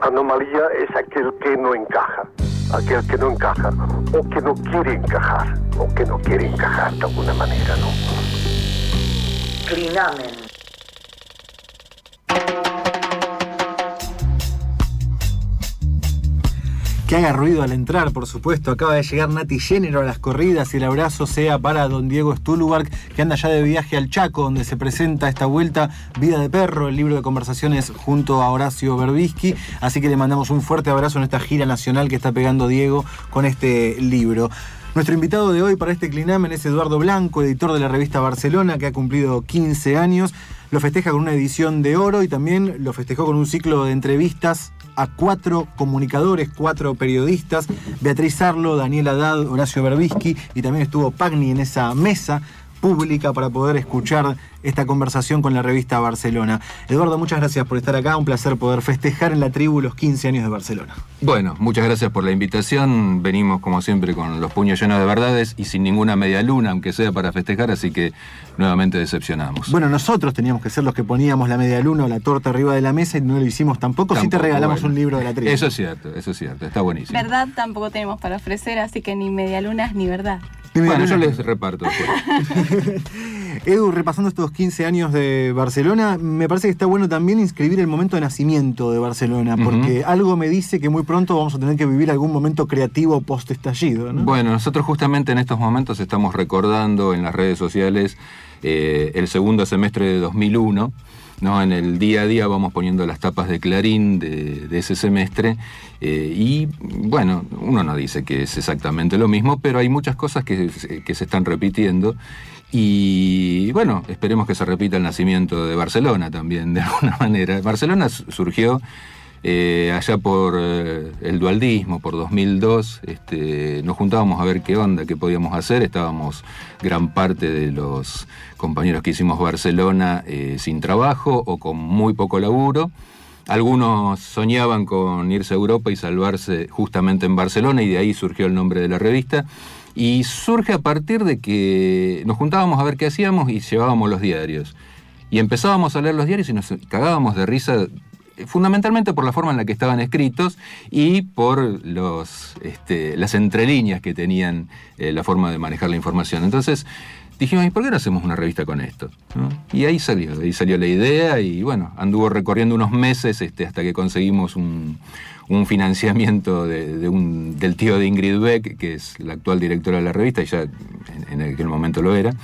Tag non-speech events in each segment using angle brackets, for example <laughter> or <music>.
Anomalía es aquel que no encaja, aquel que no encaja o que no quiere encajar, o que no quiere encajar de alguna manera, ¿no? Clinamen. Que haga ruido al entrar, por supuesto. Acaba de llegar Nati Género a las corridas y el abrazo sea para don Diego Stulubark, que anda ya de viaje al Chaco, donde se presenta esta vuelta Vida de Perro, el libro de conversaciones junto a Horacio Berbisky. Así que le mandamos un fuerte abrazo en esta gira nacional que está pegando Diego con este libro. Nuestro invitado de hoy para este clinamen es Eduardo Blanco, editor de la revista Barcelona, que ha cumplido 15 años. Lo festeja con una edición de oro y también lo festejó con un ciclo de entrevistas a cuatro comunicadores, cuatro periodistas, Beatriz Arlo, Daniel Haddad, Horacio Berbisky y también estuvo Pagni en esa mesa pública para poder escuchar esta conversación con la revista Barcelona. Eduardo, muchas gracias por estar acá, un placer poder festejar en la tribu los 15 años de Barcelona. Bueno, muchas gracias por la invitación, venimos como siempre con los puños llenos de verdades y sin ninguna media luna, aunque sea para festejar, así que nuevamente decepcionamos. Bueno, nosotros teníamos que ser los que poníamos la media luna o la torta arriba de la mesa y no lo hicimos tampoco, si te regalamos un libro de la tribu. Eso es cierto, eso es cierto, está buenísimo. Verdad tampoco tenemos para ofrecer, así que ni media lunas ni verdad. Bueno, yo les reparto. <laughs> Edu, repasando estos 15 años de Barcelona, me parece que está bueno también inscribir el momento de nacimiento de Barcelona, porque algo me dice que muy pronto vamos a tener que vivir algún momento creativo post-estallido. Bueno, nosotros justamente en estos momentos estamos recordando en las redes sociales eh, el segundo semestre de 2001. ¿No? En el día a día vamos poniendo las tapas de Clarín de, ese semestre eh, y bueno, uno no dice que es exactamente lo mismo, pero hay muchas cosas que, que se están repitiendo y bueno, esperemos que se repita el nacimiento de Barcelona también, de alguna <laughs> manera. Barcelona surgió eh, allá por eh, el dualdismo, por 2002, este, nos juntábamos a ver qué onda, qué podíamos hacer. Estábamos gran parte de los compañeros que hicimos Barcelona eh, sin trabajo o con muy poco laburo. Algunos soñaban con irse a Europa y salvarse justamente en Barcelona y de ahí surgió el nombre de la revista. Y surge a partir de que nos juntábamos a ver qué hacíamos y llevábamos los diarios. Y empezábamos a leer los diarios y nos cagábamos de risa fundamentalmente por la forma en la que estaban escritos y por los, este, las entrelíneas que tenían eh, la forma de manejar la información. Entonces dijimos, ¿y por qué no hacemos una revista con esto? Y ahí salió, ahí salió la idea y bueno, anduvo recorriendo unos meses este, hasta que conseguimos un, financiamiento del tío de Ingrid Beck, que es la actual directora de la revista, y ya en, aquel momento lo era.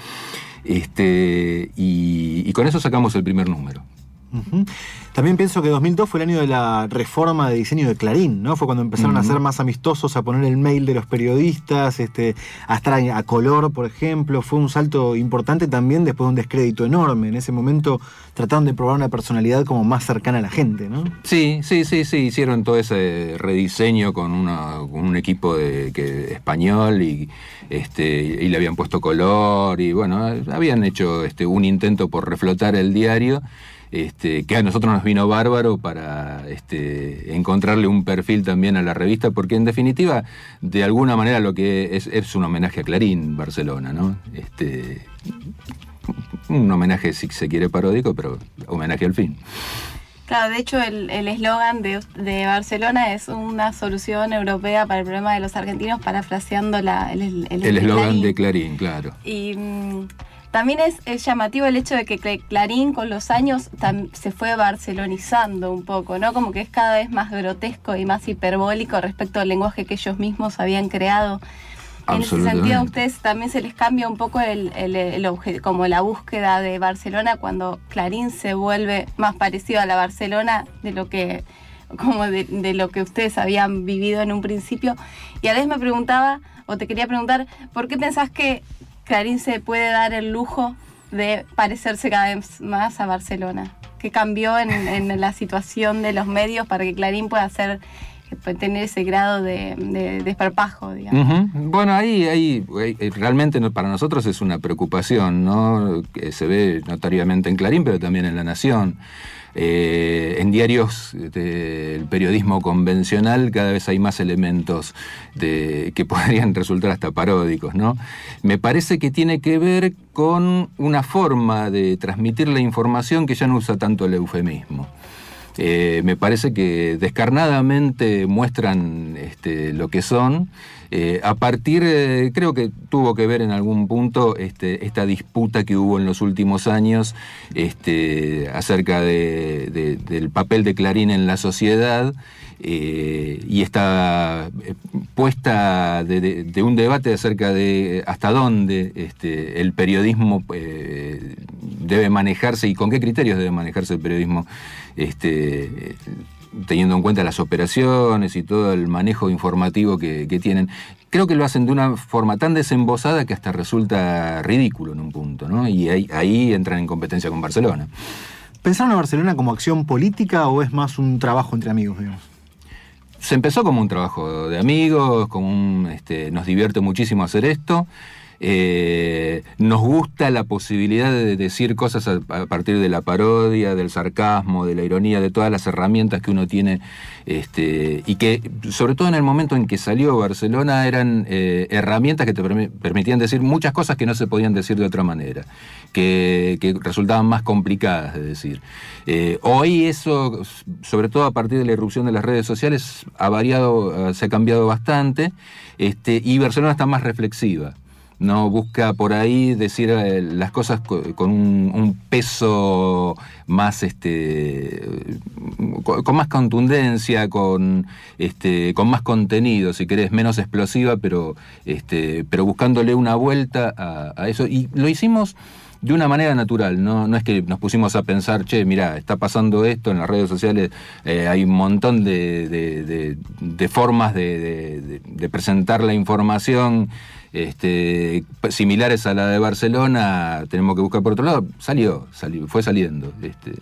Este, y con eso sacamos el primer número. También pienso que 2002 fue el año de la reforma de diseño de Clarín, ¿no? Fue cuando empezaron a ser más amistosos, a poner el mail de los periodistas, este, a estar a color, por ejemplo. Fue un salto importante también después de un descrédito enorme. En ese momento trataron de probar una personalidad como más cercana a la gente, ¿no? Sí, sí, sí, sí. Hicieron todo ese rediseño con, un equipo de, español y, este, y le habían puesto color y bueno, habían hecho este, un intento por reflotar el diario este, que a nosotros nos vino bárbaro para este, encontrarle un perfil también a la revista, porque en definitiva, de alguna manera lo que es, es un homenaje a Clarín, Barcelona, ¿no? Este, un homenaje, si se quiere, paródico, pero homenaje al fin. Claro, de hecho el eslogan de, de, Barcelona es una solución europea para el problema de los argentinos, parafraseando la, el eslogan de Clarín, claro. Y mm, también es, llamativo el hecho de que Clarín con los años se fue barcelonizando un poco, ¿no? Como que es cada vez más grotesco y más hiperbólico respecto al lenguaje que ellos mismos habían creado. En ese sentido, a ustedes también se les cambia un poco el, como la búsqueda de Barcelona cuando Clarín se vuelve más parecido a la Barcelona de lo que como de, de, lo que ustedes habían vivido en un principio. Y a veces me preguntaba, o te quería preguntar, ¿por qué pensás que Clarín se puede dar el lujo de parecerse cada vez más a Barcelona. ¿Qué cambió en, la situación de los medios para que Clarín pueda hacer tener ese grado de, desparpajo, digamos. Bueno, ahí, ahí, eh, realmente para nosotros es una preocupación, ¿no? Que se ve notariamente en Clarín, pero también en La Nación. Eh, en diarios del periodismo convencional cada vez hay más elementos que <laughs> podrían resultar hasta paródicos. ¿no? Me parece que tiene que ver con una forma de transmitir la información que ya no usa tanto el eufemismo. Eh, me parece que descarnadamente muestran este, lo que son. Eh, a partir, eh, creo que tuvo que ver en algún punto este, esta disputa que hubo en los últimos años este, acerca del papel de Clarín en la sociedad y esta puesta de, un debate acerca de hasta dónde el periodismo debe manejarse y con qué criterios debe manejarse el periodismo este, teniendo en cuenta las operaciones y todo el manejo informativo que, tienen. Creo que lo hacen de una forma tan desembosada que hasta resulta ridículo en un punto, ¿no? Y ahí, entran en competencia con Barcelona. ¿Pensaron a Barcelona como acción política o es más un trabajo entre amigos, digamos? Se empezó como un trabajo de amigos, como este, nos divierte muchísimo hacer esto. Eh, nos gusta la posibilidad de decir cosas a, partir de la parodia, del sarcasmo, de la ironía, de todas las herramientas que uno tiene, este, y que sobre todo en el momento en que salió Barcelona eran eh, herramientas que te permitían decir muchas cosas que no se podían decir de otra manera, que, resultaban más complicadas de decir. Eh, hoy eso, sobre todo a partir de la irrupción de las redes sociales, ha variado, se ha cambiado bastante, este, y Barcelona está más reflexiva no busca por ahí decir eh, las cosas con un, peso más este con, más contundencia con este con más contenido si querés menos explosiva pero este pero buscándole una vuelta a, eso y lo hicimos de una manera natural, ¿no? no es que nos pusimos a pensar, che, mira, está pasando esto en las redes sociales, eh, hay un montón de, formas de, presentar la información este, similares a la de Barcelona, tenemos que buscar por otro lado, salió, salió fue saliendo. Este,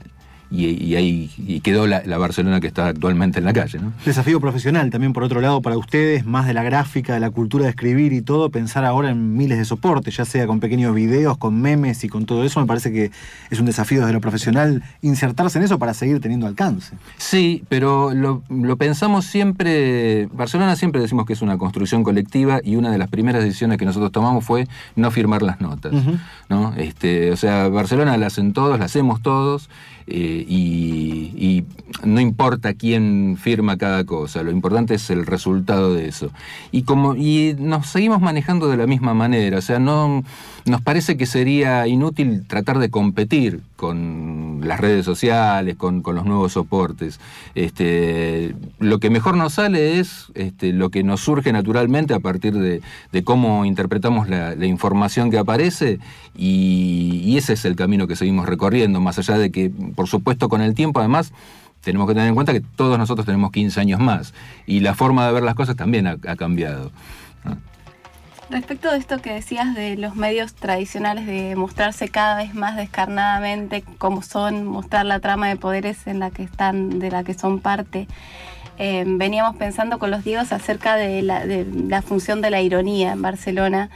y, ahí quedó la, Barcelona que está actualmente en la calle. ¿no? Desafío profesional también, por otro lado, para ustedes, más de la gráfica, de la cultura de escribir y todo, pensar ahora en miles de soportes, ya sea con pequeños videos, con memes y con todo eso, me parece que es un desafío desde lo profesional insertarse en eso para seguir teniendo alcance. Sí, pero lo, pensamos siempre, Barcelona siempre decimos que es una construcción colectiva y una de las primeras decisiones que nosotros tomamos fue no firmar las notas. ¿no? este, o sea, Barcelona la hacen todos, la hacemos todos. Eh, y, no importa quién firma cada cosa, lo importante es el resultado de eso. Y, como, y nos seguimos manejando de la misma manera, o sea, no, nos parece que sería inútil tratar de competir con las redes sociales, con, los nuevos soportes. Este, lo que mejor nos sale es este, lo que nos surge naturalmente a partir de, cómo interpretamos la, información que aparece y ese es el camino que seguimos recorriendo, más allá de que, por supuesto, con el tiempo además tenemos que tener en cuenta que todos nosotros tenemos 15 años más y la forma de ver las cosas también ha, cambiado. Respecto de esto que decías de los medios tradicionales de mostrarse cada vez más descarnadamente como son, mostrar la trama de poderes en la que están, de la que son parte, eh, veníamos pensando con los Diegos acerca de la, de la función de la ironía en Barcelona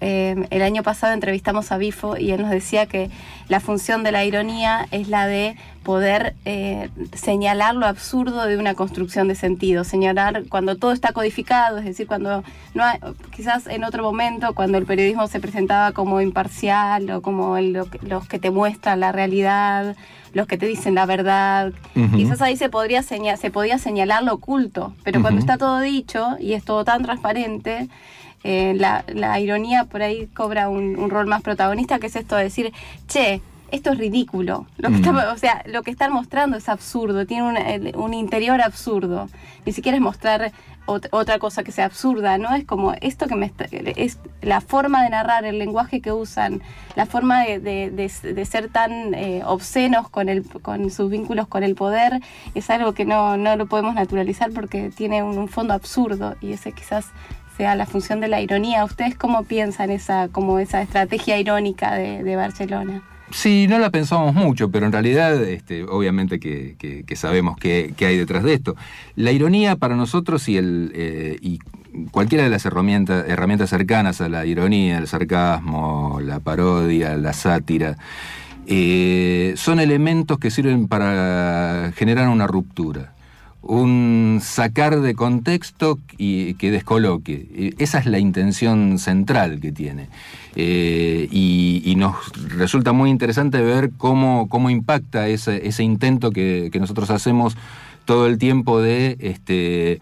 eh, el año pasado entrevistamos a Bifo y él nos decía que la función de la ironía es la de poder eh, señalar lo absurdo de una construcción de sentido, señalar cuando todo está codificado, es decir, cuando no hay, quizás en otro momento, cuando el periodismo se presentaba como imparcial o como los que te muestran la realidad, los que te dicen la verdad, quizás ahí se, podría se podía señalar lo oculto, pero cuando está todo dicho y es todo tan transparente, eh, la, ironía por ahí cobra un, rol más protagonista, que es esto de decir, che, esto es ridículo. Lo que mm. o sea, lo que están mostrando es absurdo, tiene un, interior absurdo. Ni siquiera es mostrar otra cosa que sea absurda, ¿no? Es como esto que me es la forma de narrar, el lenguaje que usan, la forma de, ser tan eh, obscenos con, el, con sus vínculos con el poder, es algo que no, no lo podemos naturalizar porque tiene un fondo absurdo y ese quizás sea la función de la ironía. ¿Ustedes cómo piensan esa, como esa estrategia irónica de, Barcelona? Sí, no la pensamos mucho, pero en realidad, este, obviamente que, sabemos qué, hay detrás de esto. La ironía para nosotros y, eh, cualquiera de las herramientas, herramientas cercanas a la ironía, el sarcasmo, la parodia, la sátira, eh, son elementos que sirven para generar una ruptura un sacar de contexto y que descoloque. Eh, esa es la intención central que tiene. Eh, y, nos resulta muy interesante ver cómo, cómo impacta ese, intento que, nosotros hacemos todo el tiempo de... Este,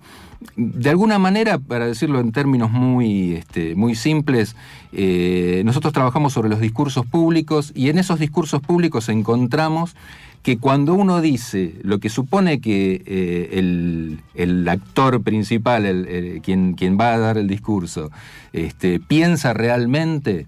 de alguna manera, para decirlo en términos muy, este, muy simples, eh, nosotros trabajamos sobre los discursos públicos y en esos discursos públicos encontramos que cuando uno dice lo que supone que eh, el, actor principal, el, quien, quien, va a dar el discurso, este, piensa realmente,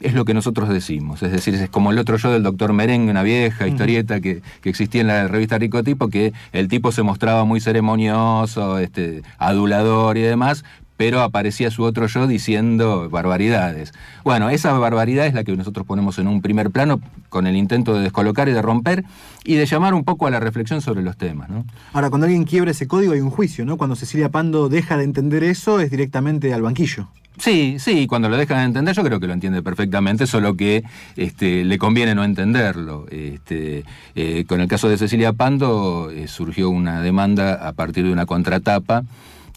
es lo que nosotros decimos. Es decir, es como el otro yo del doctor Merengue, una vieja historieta que, existía en la revista Ricotipo, que el tipo se mostraba muy ceremonioso, este, adulador y demás, pero aparecía su otro yo diciendo barbaridades. Bueno, esa barbaridad es la que nosotros ponemos en un primer plano con el intento de descolocar y de romper y de llamar un poco a la reflexión sobre los temas. ¿no? Ahora, cuando alguien quiebra ese código hay un juicio, ¿no? Cuando Cecilia Pando deja de entender eso es directamente al banquillo. Sí, sí, cuando lo dejan de entender yo creo que lo entiende perfectamente, solo que este, le conviene no entenderlo. Este, eh, con el caso de Cecilia Pando eh, surgió una demanda a partir de una contratapa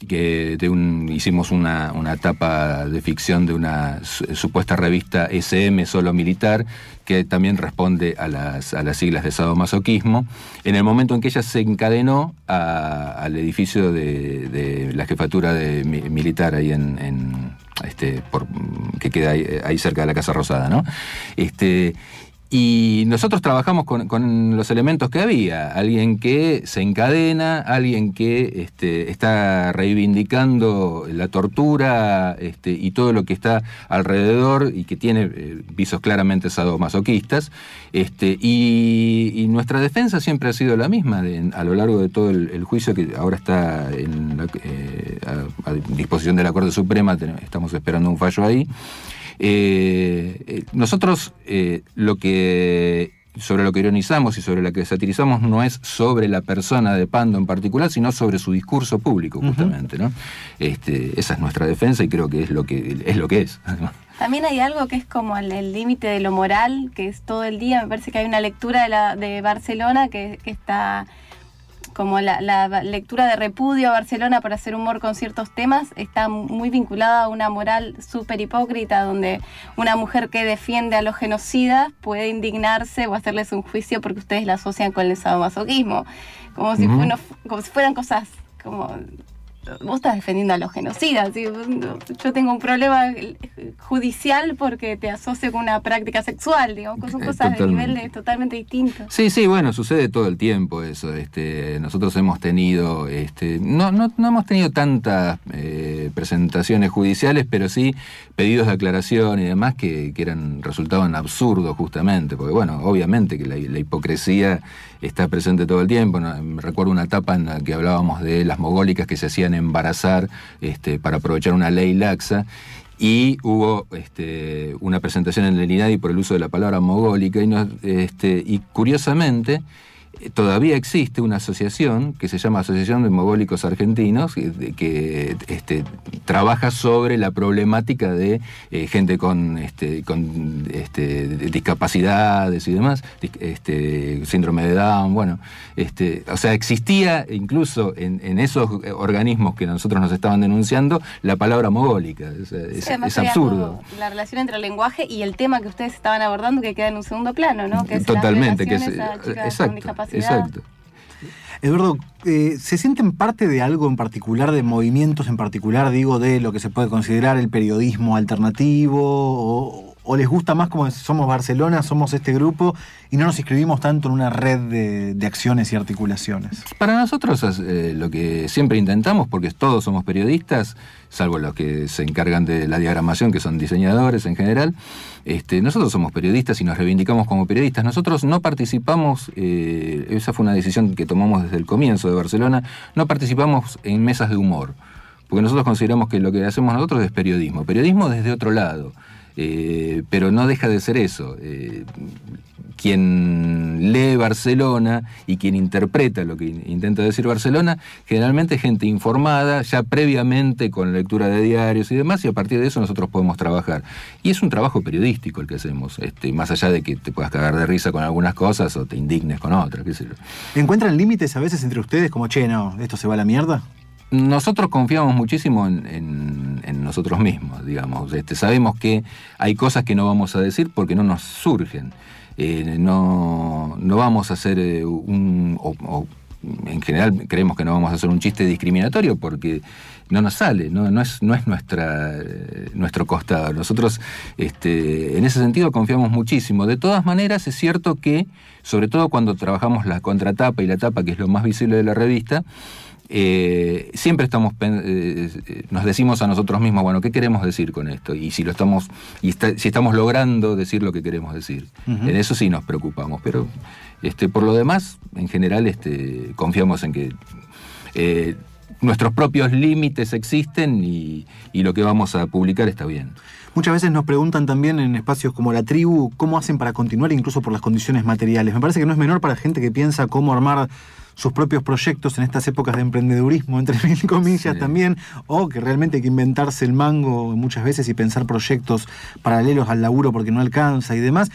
que de un, hicimos una, una etapa de ficción de una supuesta revista SM solo militar, que también responde a las, a las siglas de sadomasoquismo, en el momento en que ella se encadenó al edificio de, la jefatura de, militar ahí en, este, que queda ahí, cerca de la Casa Rosada, ¿no? Este, y nosotros trabajamos con, los elementos que había, alguien que se encadena, alguien que este, está reivindicando la tortura este, y todo lo que está alrededor y que tiene eh, visos claramente sadomasoquistas. Este, y, nuestra defensa siempre ha sido la misma a lo largo de todo el, juicio que ahora está eh, a disposición de la Corte Suprema, estamos esperando un fallo ahí. Eh, eh, nosotros eh, lo que sobre lo que ironizamos y sobre lo que satirizamos no es sobre la persona de Pando en particular, sino sobre su discurso público, justamente, ¿no? Este, esa es nuestra defensa y creo que es lo que es. Lo que es. <laughs> También hay algo que es como el límite de lo moral, que es todo el día. Me parece que hay una lectura de, la, de Barcelona que, que está como la, lectura de repudio a Barcelona para hacer humor con ciertos temas, está muy vinculada a una moral súper hipócrita, donde una mujer que defiende a los genocidas puede indignarse o hacerles un juicio porque ustedes la asocian con el sadomasoquismo, como, si, como si fueran cosas como vos estás defendiendo a los genocidas. Yo tengo un problema judicial porque te asocio con una práctica sexual, digamos, son cosas de niveles totalmente distintos. Sí, sí, bueno, sucede todo el tiempo eso. Este, nosotros hemos tenido, este, no, no, no hemos tenido tantas eh, presentaciones judiciales, pero sí pedidos de aclaración y demás que, que eran resultaban absurdos justamente, porque bueno, obviamente que la, la hipocresía está presente todo el tiempo. Recuerdo una etapa en la que hablábamos de las mogólicas que se hacían embarazar este, para aprovechar una ley laxa. Y hubo este, una presentación en el INADI por el uso de la palabra mogólica. Y, este, y curiosamente, todavía existe una asociación que se llama Asociación de Mogólicos Argentinos, que, este, trabaja sobre la problemática de eh, gente con, este, con este, discapacidades y demás, este, síndrome de Down, bueno, o sea, existía incluso en, esos organismos que nosotros nos estaban denunciando la palabra mogólica, es, absurdo. La relación entre el lenguaje y el tema que ustedes estaban abordando que queda en un segundo plano, ¿no? Que Totalmente, que es, exacto. Exacto. Eduardo, eh, ¿se sienten parte de algo en particular, de movimientos en particular, digo, de lo que se puede considerar el periodismo alternativo? ¿O, les gusta más como somos Barcelona, somos este grupo y no nos inscribimos tanto en una red de, acciones y articulaciones? Para nosotros eh, lo que siempre intentamos, porque todos somos periodistas, salvo los que se encargan de la diagramación, que son diseñadores en general, este, nosotros somos periodistas y nos reivindicamos como periodistas. Nosotros no participamos, eh, esa fue una decisión que tomamos desde el comienzo de Barcelona, no participamos en mesas de humor, porque nosotros consideramos que lo que hacemos nosotros es periodismo, periodismo desde otro lado. Eh, pero no deja de ser eso. Eh, quien lee Barcelona y quien interpreta lo que intenta decir Barcelona, generalmente gente informada, ya previamente con lectura de diarios y demás, y a partir de eso nosotros podemos trabajar. Y es un trabajo periodístico el que hacemos, este, más allá de que te puedas cagar de risa con algunas cosas o te indignes con otras, qué sé yo. ¿Encuentran límites a veces entre ustedes como, che, no, esto se va a la mierda? Nosotros confiamos muchísimo en, nosotros mismos, digamos. Este, sabemos que hay cosas que no vamos a decir porque no nos surgen. Eh, no, no, vamos a hacer eh, un... en general creemos que no vamos a hacer un chiste discriminatorio porque no nos sale, no, no es, no es nuestra, eh, nuestro costado. Nosotros este, en ese sentido confiamos muchísimo. De todas maneras es cierto que, sobre todo cuando trabajamos la contratapa y la tapa, que es lo más visible de la revista, eh, siempre estamos eh, eh, nos decimos a nosotros mismos, bueno, ¿qué queremos decir con esto? Y si lo estamos, y si estamos logrando decir lo que queremos decir. En eso sí nos preocupamos. Pero este, por lo demás, en general, este, confiamos en que nuestros propios límites existen y, y lo que vamos a publicar está bien. Muchas veces nos preguntan también en espacios como la tribu cómo hacen para continuar incluso por las condiciones materiales. Me parece que no es menor para gente que piensa cómo armar sus propios proyectos en estas épocas de emprendedurismo, <laughs> entre mil comillas también, o que realmente hay que inventarse el mango muchas veces y pensar proyectos paralelos al laburo porque no alcanza y demás.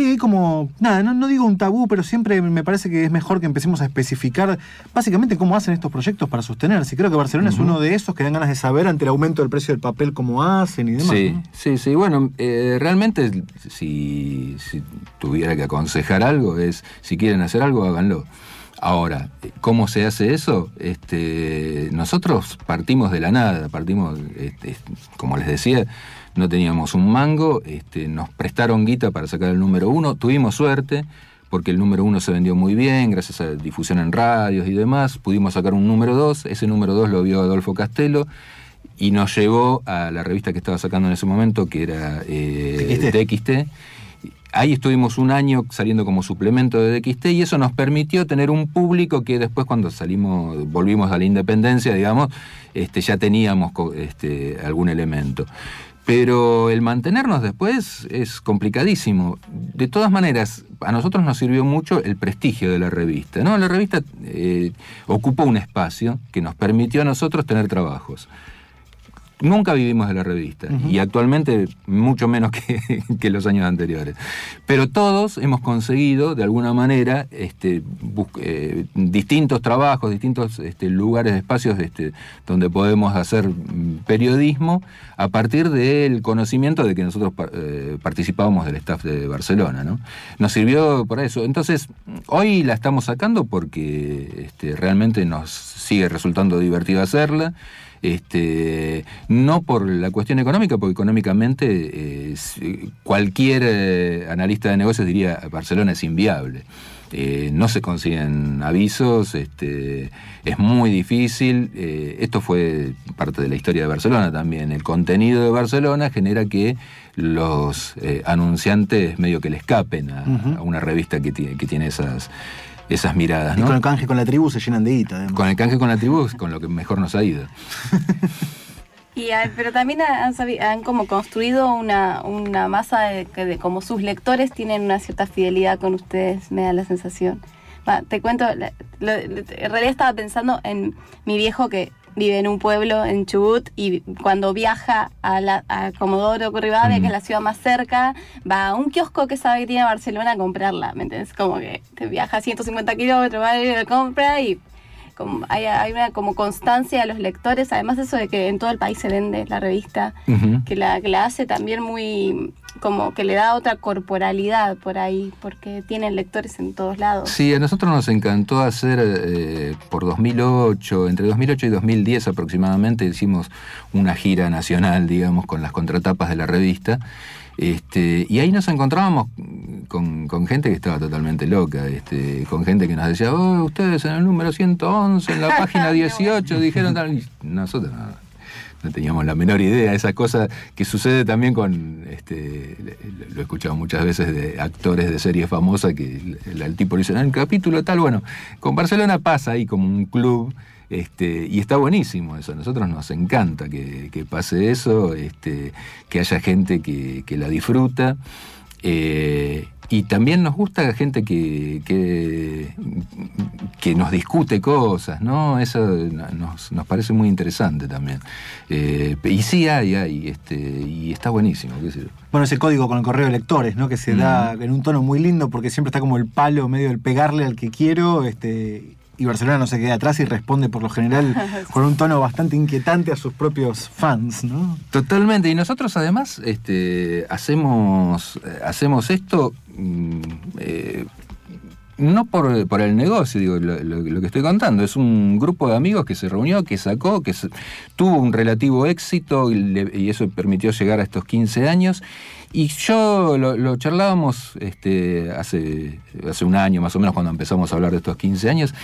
Y hay como, nada, no, digo un tabú, pero siempre me parece que es mejor que empecemos a especificar básicamente cómo hacen estos proyectos para sostenerse. Creo que Barcelona es uno de esos que dan ganas de saber ante el aumento del precio del papel cómo hacen y demás. Sí, sí, sí. Bueno, eh, realmente si, si tuviera que aconsejar algo es, si quieren hacer algo, háganlo. Ahora, ¿cómo se hace eso? Este, nosotros partimos de la nada, partimos, este, como les decía, no teníamos un mango, este, nos prestaron guita para sacar el número uno, tuvimos suerte, porque el número uno se vendió muy bien, gracias a difusión en radios y demás, pudimos sacar un número dos, ese número dos lo vio Adolfo Castelo, y nos llevó a la revista que estaba sacando en ese momento, que era eh, TXT ahí estuvimos un año saliendo como suplemento de DXT y eso nos permitió tener un público que después cuando salimos, volvimos a la independencia, digamos, este, ya teníamos este, algún elemento. Pero el mantenernos después es complicadísimo. De todas maneras, a nosotros nos sirvió mucho el prestigio de la revista. ¿no? La revista eh, ocupó un espacio que nos permitió a nosotros tener trabajos. Nunca vivimos de la revista y actualmente mucho menos <laughs> que, los años anteriores. Pero todos hemos conseguido, de alguna manera, este, eh, distintos trabajos, distintos este, lugares, espacios este, donde podemos hacer periodismo a partir del conocimiento de que nosotros eh, participábamos del staff de Barcelona. ¿no? Nos sirvió para eso. Entonces, hoy la estamos sacando porque este, realmente nos sigue resultando divertido hacerla. Este, no por la cuestión económica, porque económicamente eh, cualquier eh, analista de negocios diría Barcelona es inviable. Eh, no se consiguen avisos, este, es muy difícil. esto fue parte de la historia de Barcelona también. El contenido de Barcelona genera que los anunciantes medio que le escapen a, una revista que que tiene esas, esas miradas. Y con el canje con la tribu se llenan de guita. Con el canje con la tribu es con lo que mejor nos ha ido. <laughs> Y, pero también han, como construido una, masa de, de, como sus lectores tienen una cierta fidelidad con ustedes, me da la sensación. te cuento, en realidad estaba pensando en mi viejo que vive en un pueblo en Chubut y cuando viaja a, la, a Comodoro Rivadavia, que es la ciudad más cerca, va a un kiosco que sabe que tiene Barcelona a comprarla, ¿me entiendes? Como que te viaja 150 kilómetros, va a ir a compra y como hay, una como constancia a los lectores, además eso de que en todo el país se vende la revista, que, la, que la hace también muy como que le da otra corporalidad por ahí, porque tienen lectores en todos lados. Sí, a nosotros nos encantó hacer eh, por 2008, entre 2008 y 2010 aproximadamente, hicimos una gira nacional, digamos, con las contratapas de la revista. Este, y ahí nos encontrábamos con, gente que estaba totalmente loca, este, con gente que nos decía, oh, ustedes en el número 111, en la <laughs> página 18, dijeron tal. nosotros no, teníamos la menor idea. Esa cosa que sucede también con, este, lo he escuchado muchas veces de actores de series famosas que el, el tipo le dice, en el capítulo tal, bueno, con Barcelona pasa ahí como un club Este, y está buenísimo eso, a nosotros nos encanta que, pase eso, este, que haya gente que, que la disfruta. Eh, y también nos gusta gente que, que, que, nos discute cosas, ¿no? Eso nos, nos parece muy interesante también. Eh, y sí hay, hay, este, y está buenísimo. Qué sé yo. Bueno, ese código con el correo de lectores, ¿no? Que se da en un tono muy lindo porque siempre está como el palo medio del pegarle al que quiero, este, y Barcelona no se queda atrás y responde por lo general <laughs> con un tono bastante inquietante a sus propios fans, ¿no? Totalmente, y nosotros además este, hacemos, hacemos esto mm, eh, no por, el negocio, digo, lo, que estoy contando, es un grupo de amigos que se reunió, que sacó, que tuvo un relativo éxito y, le, y, eso permitió llegar a estos 15 años. Y yo lo, lo charlábamos este, hace, hace un año más o menos cuando empezamos a hablar de estos 15 años.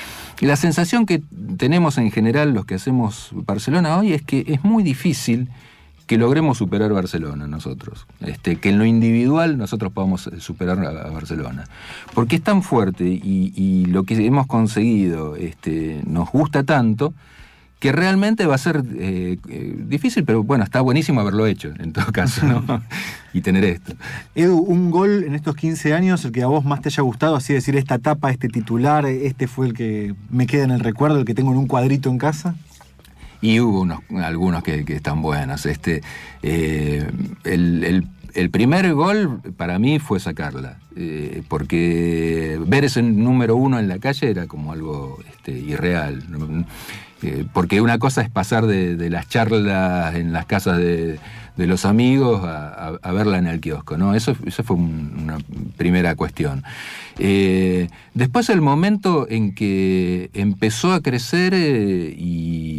Y la sensación que tenemos en general los que hacemos Barcelona hoy es que es muy difícil que logremos superar Barcelona nosotros, este, que en lo individual nosotros podamos superar a, Barcelona, porque es tan fuerte y, y lo que hemos conseguido este, nos gusta tanto que realmente va a ser eh, eh, difícil, pero bueno, está buenísimo haberlo hecho, en todo caso, ¿no? <laughs> y tener esto. Edu, un gol en estos 15 años, el que a vos más te haya gustado, así decir, esta etapa, este titular, este fue el que me queda en el recuerdo, el que tengo en un cuadrito en casa. Y hubo unos, algunos que, están buenos. Este, eh, el, el primer gol para mí fue sacarla, eh, porque ver ese número uno en la calle era como algo este, irreal. Eh, porque una cosa es pasar de, las charlas en las casas de, de los amigos a, verla en el kiosco, ¿no? Eso, eso fue un, una primera cuestión. Después el momento en que empezó a crecer y,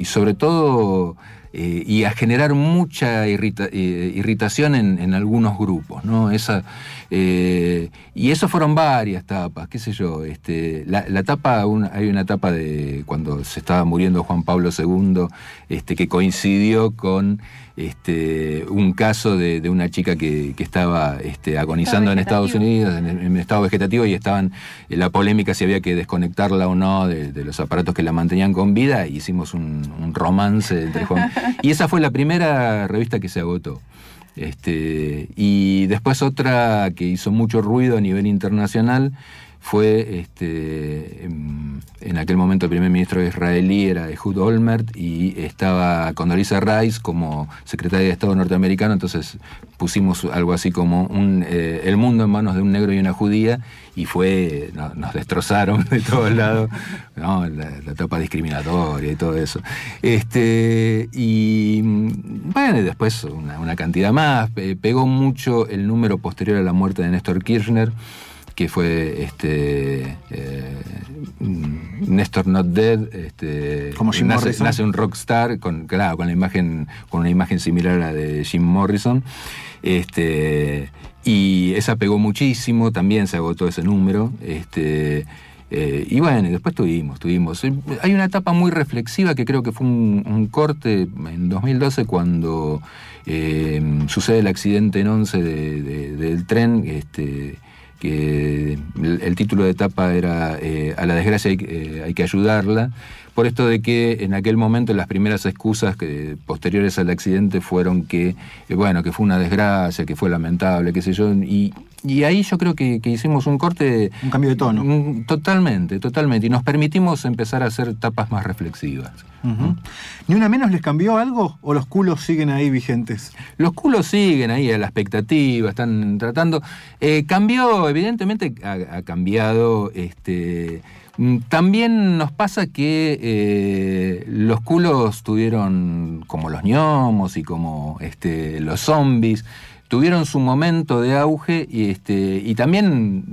y, sobre todo... Eh, y a generar mucha irrita, eh, irritación en, en, algunos grupos, ¿no? Esa, eh, y eso fueron varias tapas, qué sé yo. Este, la, la tapa, una, hay una etapa de cuando se estaba muriendo Juan Pablo II, este, que coincidió con este, un caso de, de una chica que, que estaba este, agonizando en Estados Unidos, en, en, estado vegetativo, y estaban en la polémica si había que desconectarla o no de, de los aparatos que la mantenían con vida, y hicimos un, un romance entre Juan. <laughs> Y esa fue la primera revista que se agotó. Este, y después otra que hizo mucho ruido a nivel internacional fue este, en, en, aquel momento el primer ministro israelí era Ehud Olmert y estaba Condoleezza Rice como secretaria de Estado norteamericano, entonces pusimos algo así como un, eh, el mundo en manos de un negro y una judía y fue, no, nos destrozaron de todos <laughs> lados, la, la, discriminatoria y todo eso. Este, y bueno, y después una, una cantidad más, pegó mucho el número posterior a la muerte de Néstor Kirchner que fue este eh, Néstor Not Dead, este, como Jim nace, Morrison. nace un rockstar con, claro, con la imagen, con una imagen similar a la de Jim Morrison. Este, y esa pegó muchísimo, también se agotó ese número. Este, eh, y bueno, después tuvimos, tuvimos. Hay una etapa muy reflexiva que creo que fue un, un corte en 2012 cuando eh, sucede el accidente en 11 de, de, del tren. Este, que el, título de etapa era eh, A la desgracia hay, eh, hay, que ayudarla, por esto de que en aquel momento las primeras excusas que, posteriores al accidente fueron que, eh, bueno, que fue una desgracia, que fue lamentable, qué sé yo, y, y ahí yo creo que, que, hicimos un corte... Un cambio de tono. Un, totalmente, totalmente, y nos permitimos empezar a hacer tapas más reflexivas. Uh -huh. ¿Ni una menos les cambió algo o los culos siguen ahí vigentes? Los culos siguen ahí a la expectativa, están tratando. Eh, cambió, evidentemente ha, ha, cambiado. Este, también nos pasa que eh, los culos tuvieron como los gnomos y como este, los zombies tuvieron su momento de auge y, este, y también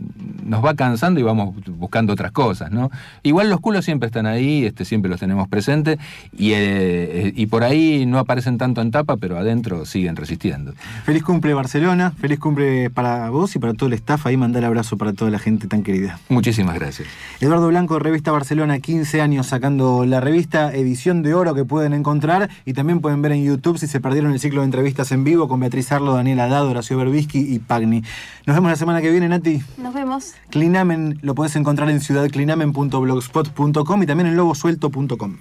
nos va cansando y vamos buscando otras cosas, ¿no? Igual los culos siempre están ahí, este, siempre los tenemos presentes y, eh, y por ahí no aparecen tanto en tapa, pero adentro siguen resistiendo. Feliz cumple Barcelona, feliz cumple para vos y para todo el staff, ahí mandar abrazo para toda la gente tan querida. Muchísimas gracias. Eduardo Blanco, Revista Barcelona, 15 años sacando la revista, edición de oro que pueden encontrar y también pueden ver en YouTube si se perdieron el ciclo de entrevistas en vivo con Beatriz Arlo, Daniela Haddad, Horacio Berbisky y Pagni. Nos vemos la semana que viene, Nati. Nos vemos. Clinamen lo podés encontrar en ciudadclinamen.blogspot.com y también en lobosuelto.com.